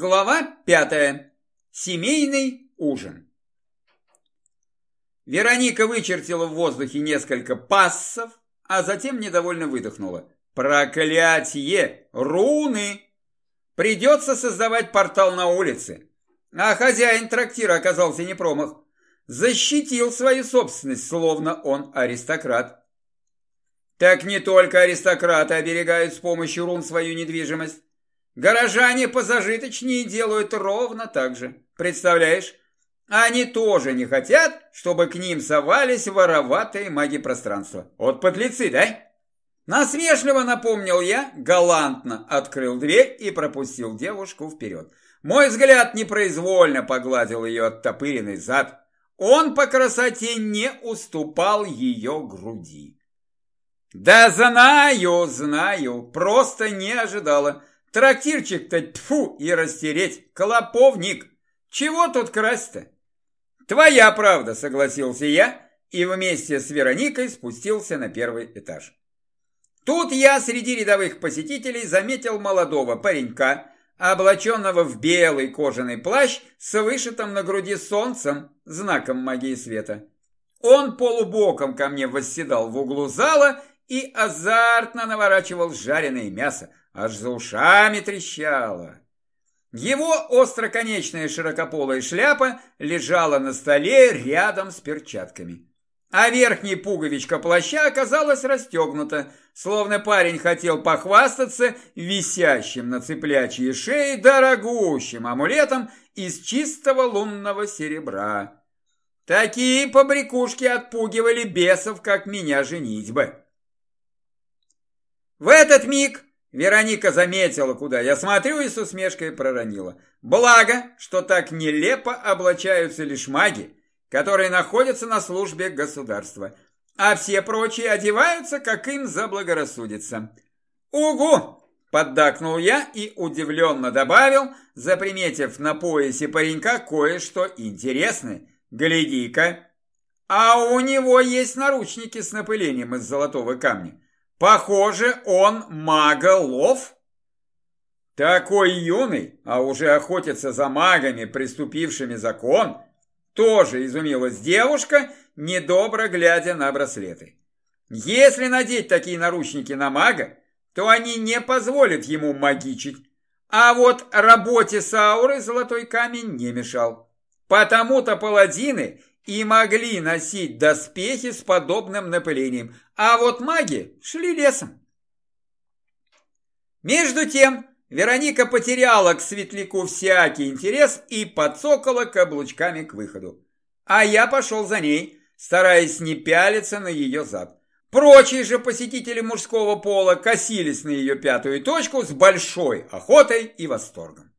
Глава пятая. Семейный ужин. Вероника вычертила в воздухе несколько пассов, а затем недовольно выдохнула. Проклятье! Руны! Придется создавать портал на улице. А хозяин трактира оказался не промах. Защитил свою собственность, словно он аристократ. Так не только аристократы оберегают с помощью рун свою недвижимость. Горожане позажиточнее делают ровно так же. Представляешь? Они тоже не хотят, чтобы к ним совались вороватые маги пространства. Вот подлецы, да? Насмешливо напомнил я, галантно открыл дверь и пропустил девушку вперед. Мой взгляд непроизвольно погладил ее оттопыренный зад. Он по красоте не уступал ее груди. Да знаю, знаю, просто не ожидала. Трактирчик-то тьфу и растереть, клоповник. Чего тут красть-то? Твоя правда, согласился я и вместе с Вероникой спустился на первый этаж. Тут я среди рядовых посетителей заметил молодого паренька, облаченного в белый кожаный плащ с вышитым на груди солнцем, знаком магии света. Он полубоком ко мне восседал в углу зала и азартно наворачивал жареное мясо, аж за ушами трещало. Его остроконечная широкополая шляпа лежала на столе рядом с перчатками. А верхняя пуговичка плаща оказалась расстегнута, словно парень хотел похвастаться висящим на цыплячьей шее дорогущим амулетом из чистого лунного серебра. Такие побрякушки отпугивали бесов, как меня женитьбы. В этот миг Вероника заметила, куда я смотрю, и с усмешкой проронила. Благо, что так нелепо облачаются лишь маги, которые находятся на службе государства, а все прочие одеваются, как им заблагорассудится. «Угу!» – поддакнул я и удивленно добавил, заприметив на поясе паренька кое-что интересное. «Гляди-ка! А у него есть наручники с напылением из золотого камня. Похоже, он маголов. Такой юный, а уже охотится за магами, приступившими закон, тоже изумилась девушка, недобро глядя на браслеты. Если надеть такие наручники на мага, то они не позволят ему магичить, а вот работе с аурой золотой камень не мешал. Потому-то паладины и могли носить доспехи с подобным напылением, а вот маги шли лесом. Между тем, Вероника потеряла к светляку всякий интерес и подсокала каблучками к выходу. А я пошел за ней, стараясь не пялиться на ее зад. Прочие же посетители мужского пола косились на ее пятую точку с большой охотой и восторгом.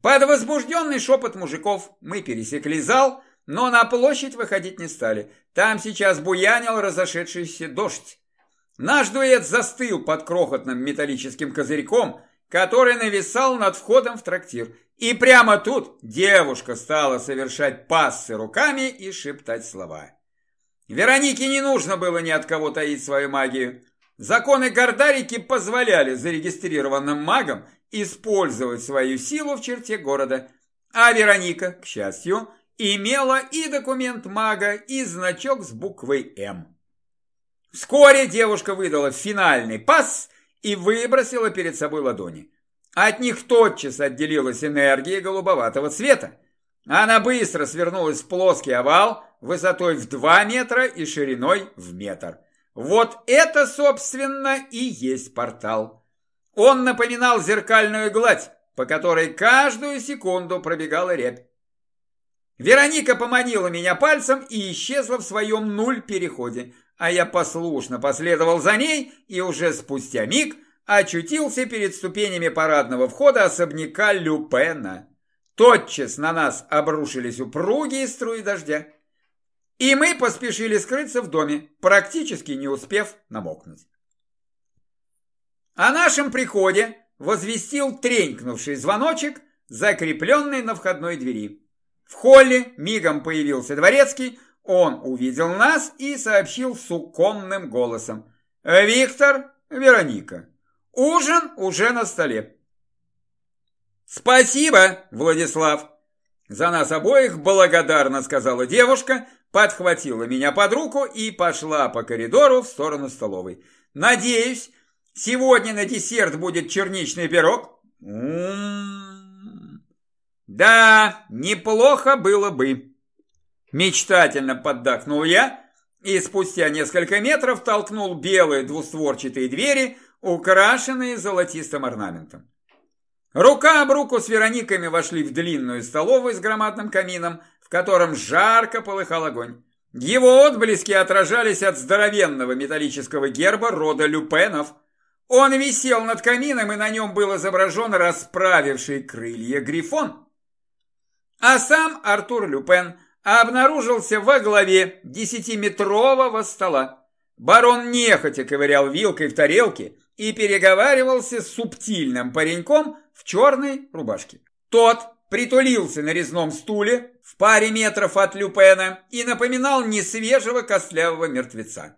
Под возбужденный шепот мужиков мы пересекли зал, но на площадь выходить не стали. Там сейчас буянил разошедшийся дождь. Наш дуэт застыл под крохотным металлическим козырьком, который нависал над входом в трактир. И прямо тут девушка стала совершать пассы руками и шептать слова. Веронике не нужно было ни от кого таить свою магию. Законы Гордарики позволяли зарегистрированным магам использовать свою силу в черте города. А Вероника, к счастью, имела и документ мага, и значок с буквой «М». Вскоре девушка выдала финальный пас и выбросила перед собой ладони. От них тотчас отделилась энергия голубоватого цвета. Она быстро свернулась в плоский овал высотой в 2 метра и шириной в метр. Вот это, собственно, и есть портал. Он напоминал зеркальную гладь, по которой каждую секунду пробегала рябь. Вероника поманила меня пальцем и исчезла в своем нуль-переходе, а я послушно последовал за ней и уже спустя миг очутился перед ступенями парадного входа особняка Люпена. Тотчас на нас обрушились упругие струи дождя, и мы поспешили скрыться в доме, практически не успев намокнуть. О нашем приходе возвестил тренькнувший звоночек, закрепленный на входной двери. В холле мигом появился дворецкий, он увидел нас и сообщил суконным голосом. «Виктор, Вероника, ужин уже на столе». «Спасибо, Владислав!» За нас обоих благодарно сказала девушка, подхватила меня под руку и пошла по коридору в сторону столовой. «Надеюсь, сегодня на десерт будет черничный пирог?» М -м -м. «Да, неплохо было бы!» Мечтательно поддакнул я и спустя несколько метров толкнул белые двустворчатые двери, украшенные золотистым орнаментом. Рука об руку с Верониками вошли в длинную столовую с громадным камином, в котором жарко полыхал огонь. Его отблески отражались от здоровенного металлического герба рода Люпенов. Он висел над камином, и на нем был изображен расправивший крылья грифон. А сам Артур Люпен обнаружился во главе десятиметрового стола. Барон нехотя ковырял вилкой в тарелке и переговаривался с субтильным пареньком, в черной рубашке. Тот притулился на резном стуле в паре метров от Люпена и напоминал несвежего костлявого мертвеца.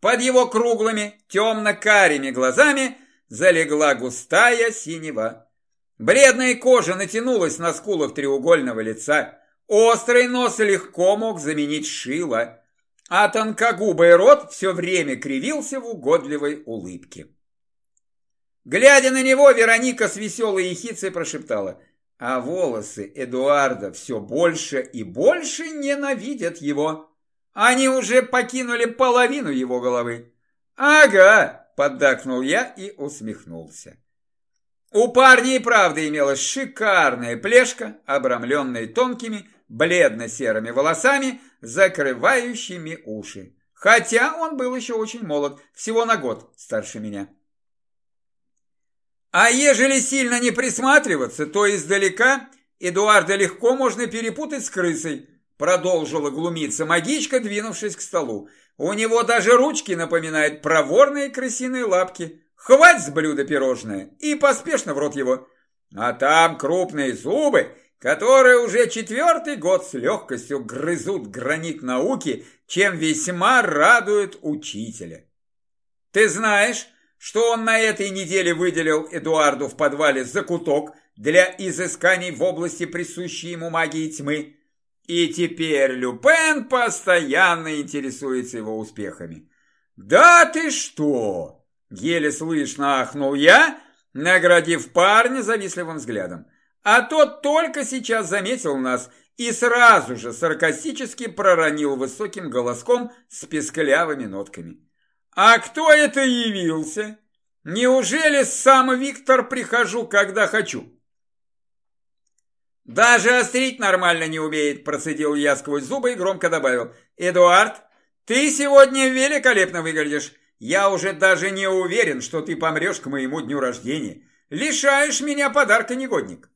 Под его круглыми темно-карими глазами залегла густая синева. Бледная кожа натянулась на скулах треугольного лица. Острый нос легко мог заменить шило, а тонкогубый рот все время кривился в угодливой улыбке. Глядя на него, Вероника с веселой ехицей прошептала, а волосы Эдуарда все больше и больше ненавидят его. Они уже покинули половину его головы. «Ага», — поддакнул я и усмехнулся. У парня и правда имелась шикарная плешка, обрамленная тонкими, бледно-серыми волосами, закрывающими уши. Хотя он был еще очень молод, всего на год старше меня. А ежели сильно не присматриваться, то издалека Эдуарда легко можно перепутать с крысой, продолжила глумиться магичка, двинувшись к столу. У него даже ручки напоминают проворные крысиные лапки. Хвать с блюда пирожное и поспешно в рот его. А там крупные зубы, которые уже четвертый год с легкостью грызут гранит науки, чем весьма радует учителя. Ты знаешь, что он на этой неделе выделил Эдуарду в подвале закуток для изысканий в области присущей ему магии тьмы. И теперь Люпен постоянно интересуется его успехами. «Да ты что!» – еле слышно ахнул я, наградив парня завистливым взглядом. А тот только сейчас заметил нас и сразу же саркастически проронил высоким голоском с песклявыми нотками. «А кто это явился? Неужели сам Виктор прихожу, когда хочу?» «Даже острить нормально не умеет», – процедил я сквозь зубы и громко добавил. «Эдуард, ты сегодня великолепно выглядишь. Я уже даже не уверен, что ты помрешь к моему дню рождения. Лишаешь меня подарка, негодник».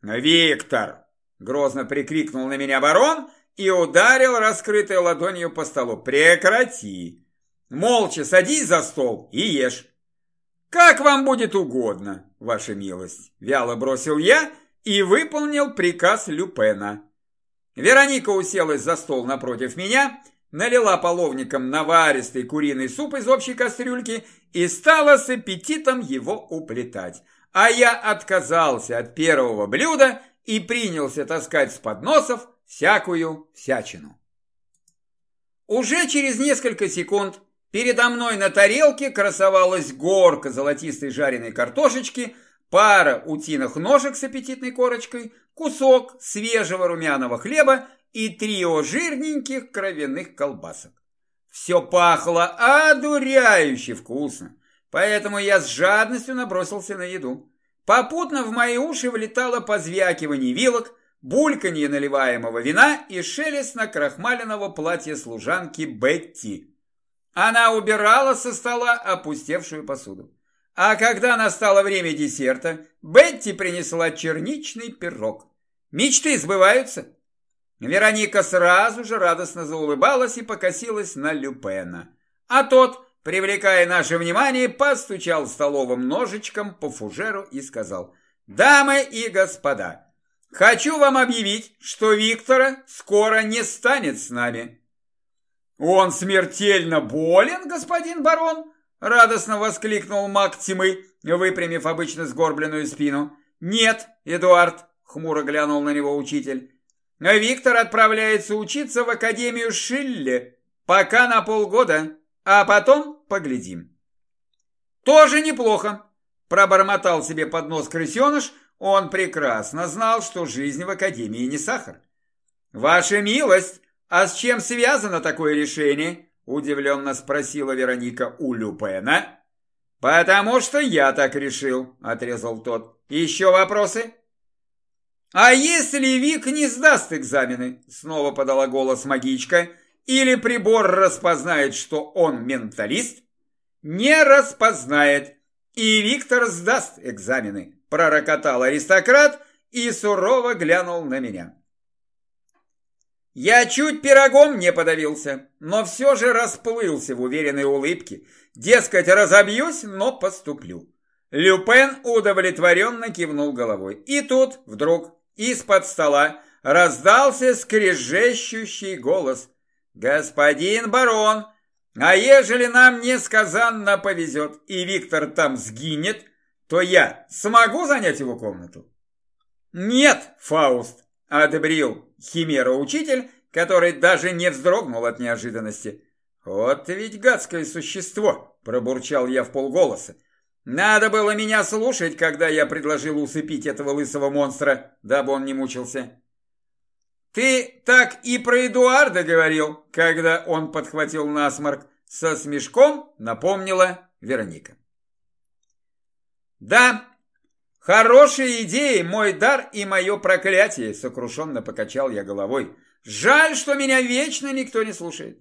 «Виктор!» – грозно прикрикнул на меня барон и ударил раскрытой ладонью по столу. «Прекрати!» Молча садись за стол и ешь. Как вам будет угодно, ваша милость, вяло бросил я и выполнил приказ Люпена. Вероника уселась за стол напротив меня, налила половником наваристый куриный суп из общей кастрюльки и стала с аппетитом его уплетать. А я отказался от первого блюда и принялся таскать с подносов всякую всячину. Уже через несколько секунд Передо мной на тарелке красовалась горка золотистой жареной картошечки, пара утиных ножек с аппетитной корочкой, кусок свежего румяного хлеба и трио жирненьких кровяных колбасок. Все пахло одуряюще вкусно, поэтому я с жадностью набросился на еду. Попутно в мои уши влетало позвякивание вилок, бульканье наливаемого вина и шелест накрахмаленного платья служанки Бетти. Она убирала со стола опустевшую посуду. А когда настало время десерта, Бетти принесла черничный пирог. Мечты сбываются. Вероника сразу же радостно заулыбалась и покосилась на Люпена. А тот, привлекая наше внимание, постучал столовым ножичком по фужеру и сказал, «Дамы и господа, хочу вам объявить, что Виктора скоро не станет с нами». «Он смертельно болен, господин барон?» Радостно воскликнул маг тьмы, выпрямив обычно сгорбленную спину. Нет, Эдуард, хмуро глянул на него учитель. Виктор отправляется учиться в Академию Шилле, пока на полгода, а потом поглядим. Тоже неплохо, пробормотал себе под нос крысеныш, он прекрасно знал, что жизнь в Академии не сахар. «Ваша милость, а с чем связано такое решение?» Удивленно спросила Вероника у Люпена. «Потому что я так решил», — отрезал тот. «Еще вопросы?» «А если Вик не сдаст экзамены?» Снова подала голос магичка. «Или прибор распознает, что он менталист?» «Не распознает. И Виктор сдаст экзамены», пророкотал аристократ и сурово глянул на меня. Я чуть пирогом не подавился, но все же расплылся в уверенной улыбке. Дескать, разобьюсь, но поступлю. Люпен удовлетворенно кивнул головой. И тут вдруг из-под стола раздался скрежещущий голос. «Господин барон, а ежели нам несказанно повезет, и Виктор там сгинет, то я смогу занять его комнату?» «Нет, Фауст!» – одобрил химера-учитель, который даже не вздрогнул от неожиданности. «Вот ведь гадское существо!» – пробурчал я в полголоса. «Надо было меня слушать, когда я предложил усыпить этого лысого монстра, дабы он не мучился». «Ты так и про Эдуарда говорил, когда он подхватил насморк», со смешком напомнила Вероника. «Да, «Хорошие идеи, мой дар и мое проклятие!» Сокрушенно покачал я головой. «Жаль, что меня вечно никто не слушает!»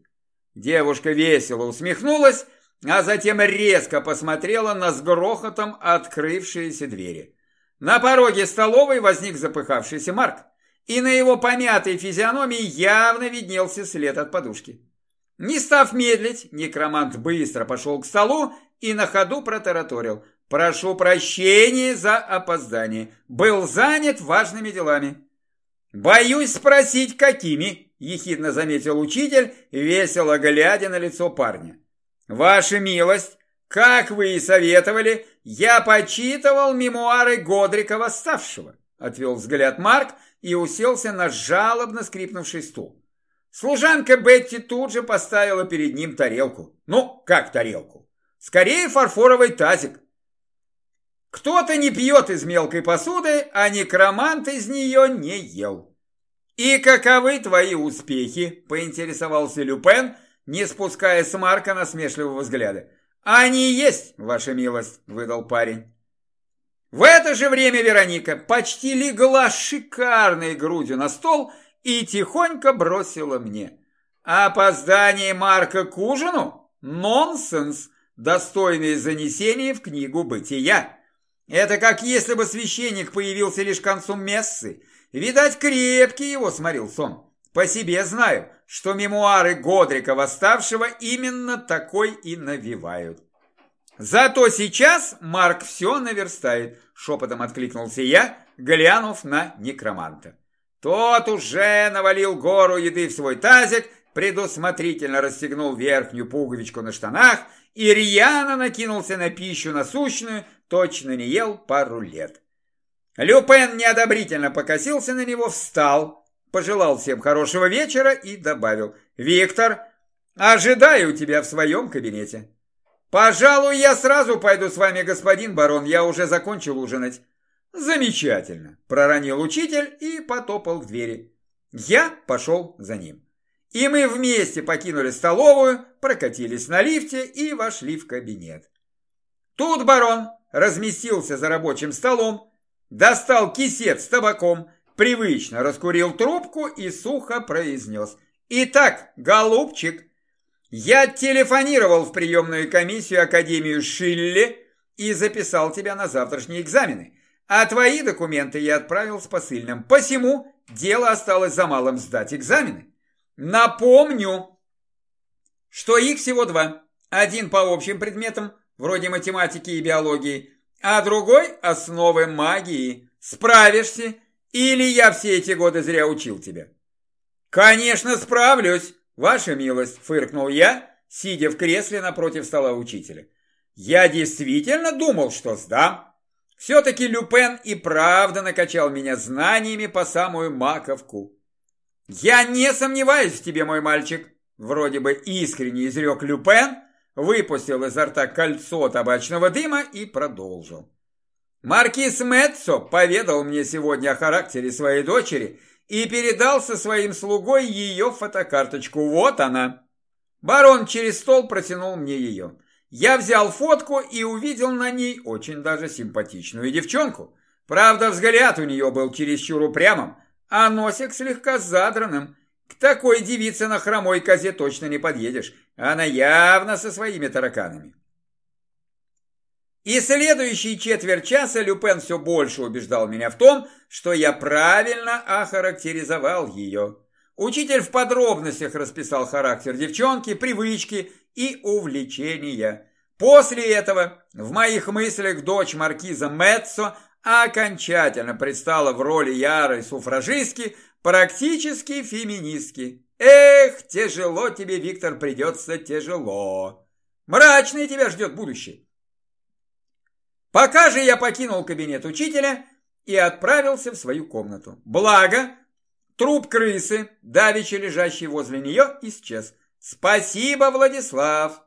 Девушка весело усмехнулась, а затем резко посмотрела на с грохотом открывшиеся двери. На пороге столовой возник запыхавшийся Марк, и на его помятой физиономии явно виднелся след от подушки. Не став медлить, некромант быстро пошел к столу и на ходу протараторил – Прошу прощения за опоздание. Был занят важными делами. Боюсь спросить, какими, ехидно заметил учитель, весело глядя на лицо парня. Ваша милость, как вы и советовали, я почитывал мемуары Годрика Восставшего, отвел взгляд Марк и уселся на жалобно скрипнувший стул. Служанка Бетти тут же поставила перед ним тарелку. Ну, как тарелку? Скорее фарфоровый тазик, кто-то не пьет из мелкой посуды, а некромант из нее не ел. «И каковы твои успехи?» – поинтересовался Люпен, не спуская с Марка насмешливого взгляда. «Они есть, ваша милость», – выдал парень. В это же время Вероника почти легла шикарной грудью на стол и тихонько бросила мне. «Опоздание Марка к ужину? Нонсенс, достойное занесение в книгу бытия». Это как если бы священник появился лишь к концу мессы. Видать, крепкий его сморил сон. По себе знаю, что мемуары Годрика Восставшего именно такой и навевают. Зато сейчас Марк все наверстает, шепотом откликнулся я, глянув на некроманта. Тот уже навалил гору еды в свой тазик, предусмотрительно расстегнул верхнюю пуговичку на штанах и рьяно накинулся на пищу насущную, точно не ел пару лет. Люпен неодобрительно покосился на него, встал, пожелал всем хорошего вечера и добавил «Виктор, ожидаю тебя в своем кабинете». «Пожалуй, я сразу пойду с вами, господин барон, я уже закончил ужинать». «Замечательно», – проронил учитель и потопал к двери. Я пошел за ним. И мы вместе покинули столовую, прокатились на лифте и вошли в кабинет. Тут барон разместился за рабочим столом, достал кисет с табаком, привычно раскурил трубку и сухо произнес. «Итак, голубчик, я телефонировал в приемную комиссию Академию Шилле и записал тебя на завтрашние экзамены, а твои документы я отправил с посыльным. Посему дело осталось за малым сдать экзамены. Напомню, что их всего два. Один по общим предметам, вроде математики и биологии, а другой – основы магии. Справишься? Или я все эти годы зря учил тебя? Конечно, справлюсь, ваша милость, фыркнул я, сидя в кресле напротив стола учителя. Я действительно думал, что сдам. Все-таки Люпен и правда накачал меня знаниями по самую маковку. «Я не сомневаюсь в тебе, мой мальчик», – вроде бы искренне изрек Люпен, выпустил изо рта кольцо табачного дыма и продолжил. Маркиз Мэтсо поведал мне сегодня о характере своей дочери и передал со своим слугой ее фотокарточку. Вот она. Барон через стол протянул мне ее. Я взял фотку и увидел на ней очень даже симпатичную девчонку. Правда, взгляд у нее был чересчур упрямым, а носик слегка задранным. К такой девице на хромой козе точно не подъедешь. Она явно со своими тараканами. И следующие четверть часа Люпен все больше убеждал меня в том, что я правильно охарактеризовал ее. Учитель в подробностях расписал характер девчонки, привычки и увлечения. После этого в моих мыслях дочь маркиза Меццо окончательно предстала в роли ярой суфражистки, практически феминистки. Эх, тяжело тебе, Виктор, придется тяжело. Мрачное тебя ждет будущее. Пока же я покинул кабинет учителя и отправился в свою комнату. Благо, труп крысы, давеча лежащий возле нее, исчез. Спасибо, Владислав.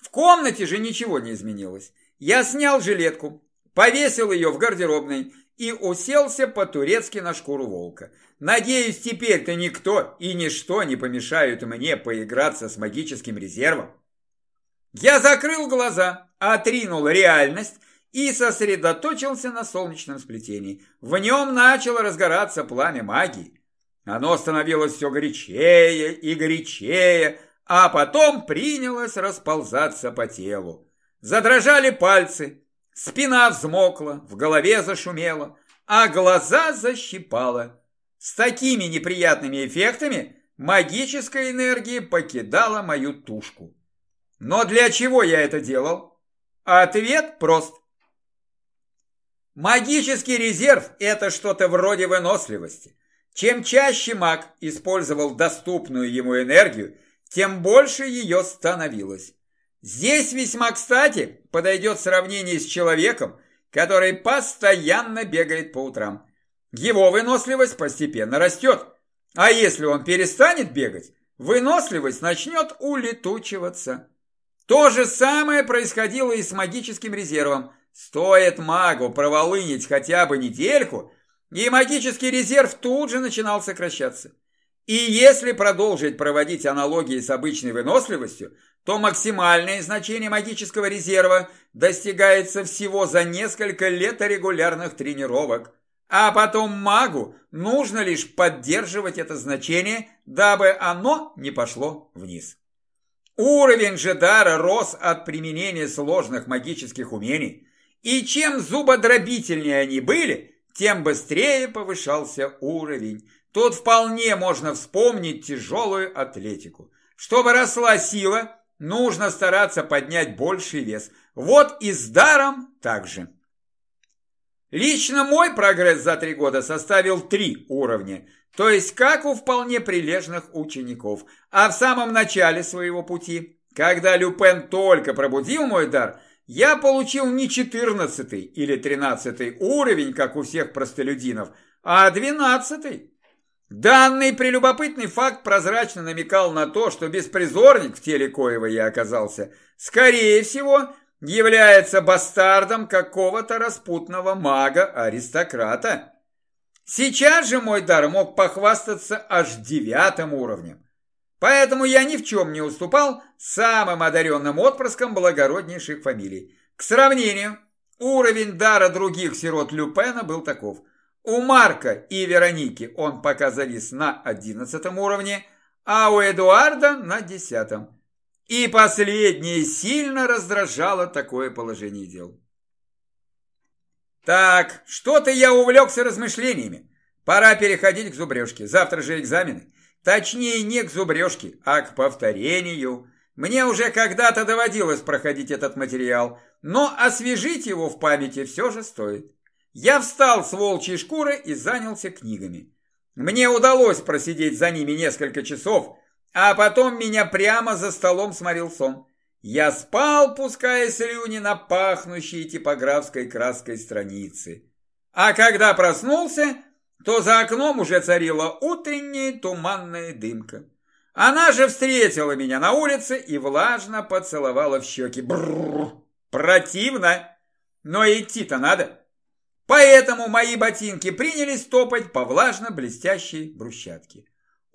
В комнате же ничего не изменилось. Я снял жилетку, повесил ее в гардеробной и уселся по-турецки на шкуру волка. Надеюсь, теперь-то никто и ничто не помешают мне поиграться с магическим резервом. Я закрыл глаза, отринул реальность и сосредоточился на солнечном сплетении. В нем начало разгораться пламя магии. Оно становилось все горячее и горячее, а потом принялось расползаться по телу. Задрожали пальцы, спина взмокла, в голове зашумело, а глаза защипало. С такими неприятными эффектами магическая энергия покидала мою тушку. Но для чего я это делал? Ответ прост. Магический резерв – это что-то вроде выносливости. Чем чаще маг использовал доступную ему энергию, тем больше ее становилось. Здесь весьма кстати подойдет сравнение с человеком, который постоянно бегает по утрам. Его выносливость постепенно растет, а если он перестанет бегать, выносливость начнет улетучиваться. То же самое происходило и с магическим резервом. Стоит магу проволынить хотя бы недельку, и магический резерв тут же начинал сокращаться. И если продолжить проводить аналогии с обычной выносливостью, то максимальное значение магического резерва достигается всего за несколько лет регулярных тренировок. А потом магу нужно лишь поддерживать это значение, дабы оно не пошло вниз. Уровень же дара рос от применения сложных магических умений, и чем зубодробительнее они были, тем быстрее повышался уровень. Тут вполне можно вспомнить тяжелую атлетику. Чтобы росла сила, нужно стараться поднять больший вес. Вот и с даром также. Лично мой прогресс за три года составил три уровня – то есть как у вполне прилежных учеников. А в самом начале своего пути, когда Люпен только пробудил мой дар, я получил не 14 или 13 уровень, как у всех простолюдинов, а 12. Данный прелюбопытный факт прозрачно намекал на то, что беспризорник, в теле коего я оказался, скорее всего, является бастардом какого-то распутного мага-аристократа. Сейчас же мой дар мог похвастаться аж девятым уровнем. Поэтому я ни в чем не уступал самым одаренным отпрыскам благороднейших фамилий. К сравнению, уровень дара других сирот Люпена был таков. У Марка и Вероники он пока на одиннадцатом уровне, а у Эдуарда на десятом. И последнее сильно раздражало такое положение дел. Так, что-то я увлекся размышлениями. Пора переходить к зубрежке. Завтра же экзамены. Точнее, не к зубрежке, а к повторению. Мне уже когда-то доводилось проходить этот материал, но освежить его в памяти все же стоит. Я встал с волчьей шкуры и занялся книгами. Мне удалось просидеть за ними несколько часов, а потом меня прямо за столом сморил сон. Я спал, пуская слюни на пахнущие типографской краской страницы. А когда проснулся, то за окном уже царила утренняя туманная дымка. Она же встретила меня на улице и влажно поцеловала в щеки. Бррр, противно, но идти-то надо. Поэтому мои ботинки принялись топать по влажно-блестящей брусчатке.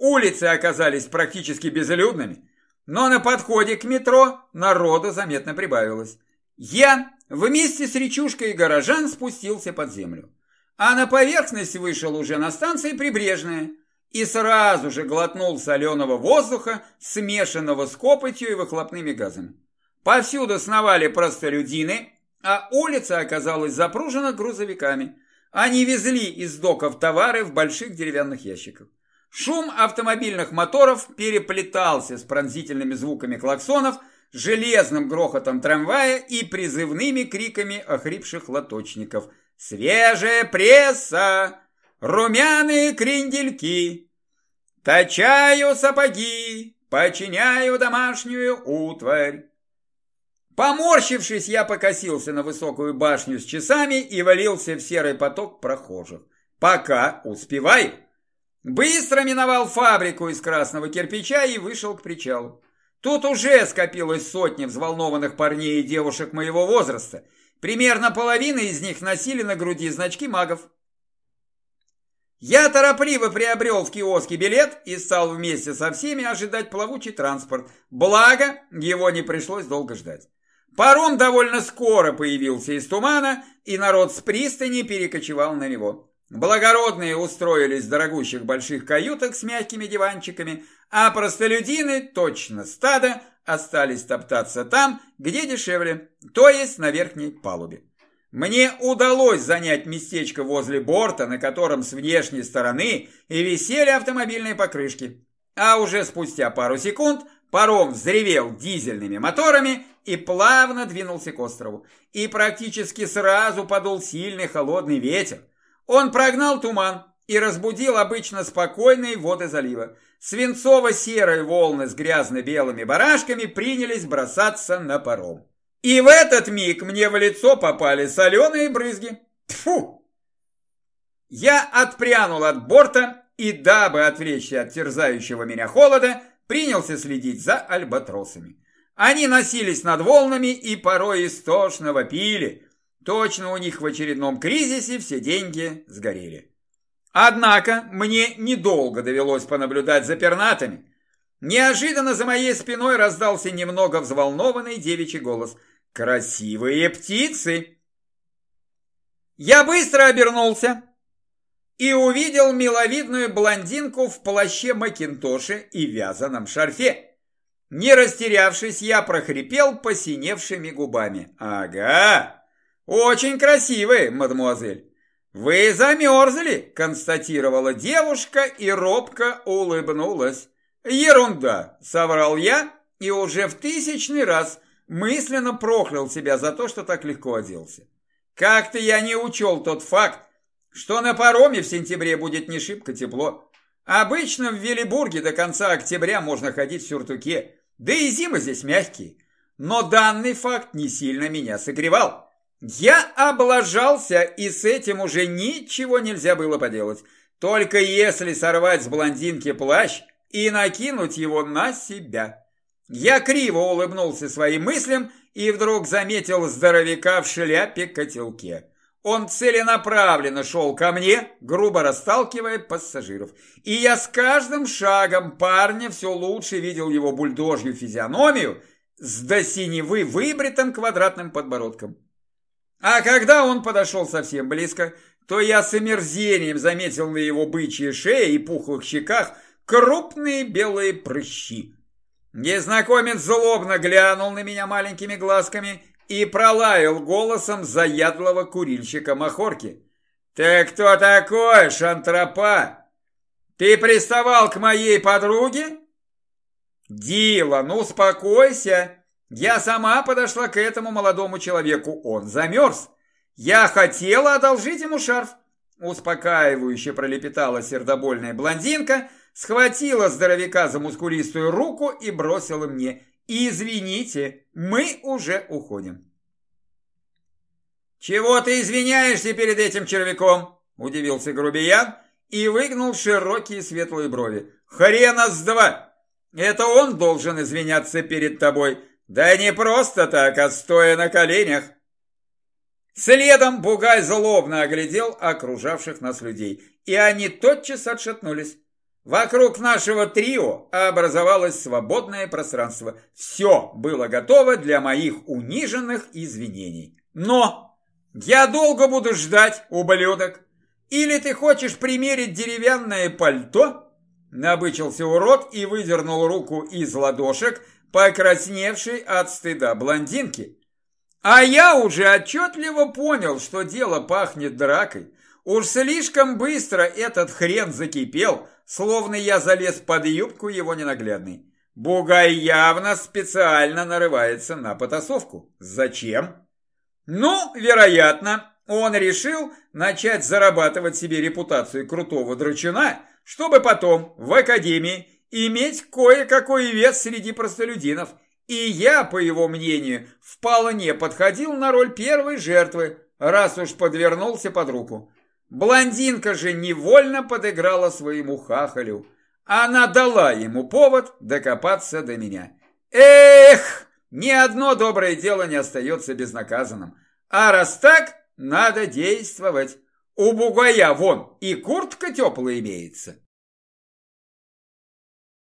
Улицы оказались практически безлюдными, но на подходе к метро народу заметно прибавилось. Я вместе с речушкой и горожан спустился под землю, а на поверхность вышел уже на станции Прибрежная и сразу же глотнул соленого воздуха, смешанного с копотью и выхлопными газами. Повсюду сновали простолюдины, а улица оказалась запружена грузовиками. Они везли из доков товары в больших деревянных ящиках. Шум автомобильных моторов переплетался с пронзительными звуками клаксонов, железным грохотом трамвая и призывными криками охрипших лоточников. «Свежая пресса! Румяные крендельки! Точаю сапоги! Починяю домашнюю утварь!» Поморщившись, я покосился на высокую башню с часами и валился в серый поток прохожих. Пока успеваю. Быстро миновал фабрику из красного кирпича и вышел к причалу. Тут уже скопилось сотни взволнованных парней и девушек моего возраста. Примерно половина из них носили на груди значки магов. Я торопливо приобрел в киоске билет и стал вместе со всеми ожидать плавучий транспорт. Благо, его не пришлось долго ждать. Паром довольно скоро появился из тумана, и народ с пристани перекочевал на него. Благородные устроились в дорогущих больших каютах с мягкими диванчиками, а простолюдины, точно стадо, остались топтаться там, где дешевле, то есть на верхней палубе. Мне удалось занять местечко возле борта, на котором с внешней стороны и висели автомобильные покрышки. А уже спустя пару секунд паром взревел дизельными моторами и плавно двинулся к острову. И практически сразу подул сильный холодный ветер. Он прогнал туман и разбудил обычно спокойные воды залива. Свинцово-серые волны с грязно-белыми барашками принялись бросаться на паром. И в этот миг мне в лицо попали соленые брызги. Тфу! Я отпрянул от борта и, дабы отвлечься от терзающего меня холода, принялся следить за альбатросами. Они носились над волнами и порой истошно вопили. Точно у них в очередном кризисе все деньги сгорели. Однако мне недолго довелось понаблюдать за пернатами. Неожиданно за моей спиной раздался немного взволнованный девичий голос. «Красивые птицы!» Я быстро обернулся и увидел миловидную блондинку в плаще Макинтоше и вязаном шарфе. Не растерявшись, я прохрипел посиневшими губами. «Ага, очень красивые, мадемуазель!» «Вы замерзли!» – констатировала девушка и робко улыбнулась. «Ерунда!» – соврал я и уже в тысячный раз мысленно проклял себя за то, что так легко оделся. Как-то я не учел тот факт, что на пароме в сентябре будет не шибко тепло. Обычно в Велибурге до конца октября можно ходить в сюртуке, да и зимы здесь мягкие. Но данный факт не сильно меня согревал. Я облажался, и с этим уже ничего нельзя было поделать. Только если сорвать с блондинки плащ и накинуть его на себя. Я криво улыбнулся своим мыслям и вдруг заметил здоровяка в шляпе-котелке. Он целенаправленно шел ко мне, грубо расталкивая пассажиров. И я с каждым шагом парня все лучше видел его бульдожью физиономию с до синевы выбритым квадратным подбородком. А когда он подошел совсем близко, то я с омерзением заметил на его бычьей шее и пухлых щеках крупные белые прыщи. Незнакомец злобно глянул на меня маленькими глазками и пролаял голосом заядлого курильщика махорки. «Ты кто такой, шантропа? Ты приставал к моей подруге?» «Дила, ну успокойся!» Я сама подошла к этому молодому человеку, он замерз. Я хотела одолжить ему шарф. Успокаивающе пролепетала сердобольная блондинка, схватила здоровяка за мускулистую руку и бросила мне. Извините, мы уже уходим. «Чего ты извиняешься перед этим червяком?» – удивился грубиян и выгнул широкие светлые брови. «Хрена с два! Это он должен извиняться перед тобой, да не просто так, а стоя на коленях!» Следом Бугай злобно оглядел окружавших нас людей, и они тотчас отшатнулись. Вокруг нашего трио образовалось свободное пространство. Все было готово для моих униженных извинений. Но я долго буду ждать, ублюдок. Или ты хочешь примерить деревянное пальто? Набычился урод и выдернул руку из ладошек, покрасневшей от стыда блондинки. А я уже отчетливо понял, что дело пахнет дракой. Уж слишком быстро этот хрен закипел, словно я залез под юбку его ненаглядный. Бугай явно специально нарывается на потасовку. Зачем? Ну, вероятно, он решил начать зарабатывать себе репутацию крутого драчуна, чтобы потом в академии иметь кое-какой вес среди простолюдинов. И я, по его мнению, вполне подходил на роль первой жертвы, раз уж подвернулся под руку. Блондинка же невольно подыграла своему хахалю. Она дала ему повод докопаться до меня. Эх! Ни одно доброе дело не остается безнаказанным. А раз так, надо действовать. У бугая вон и куртка теплая имеется.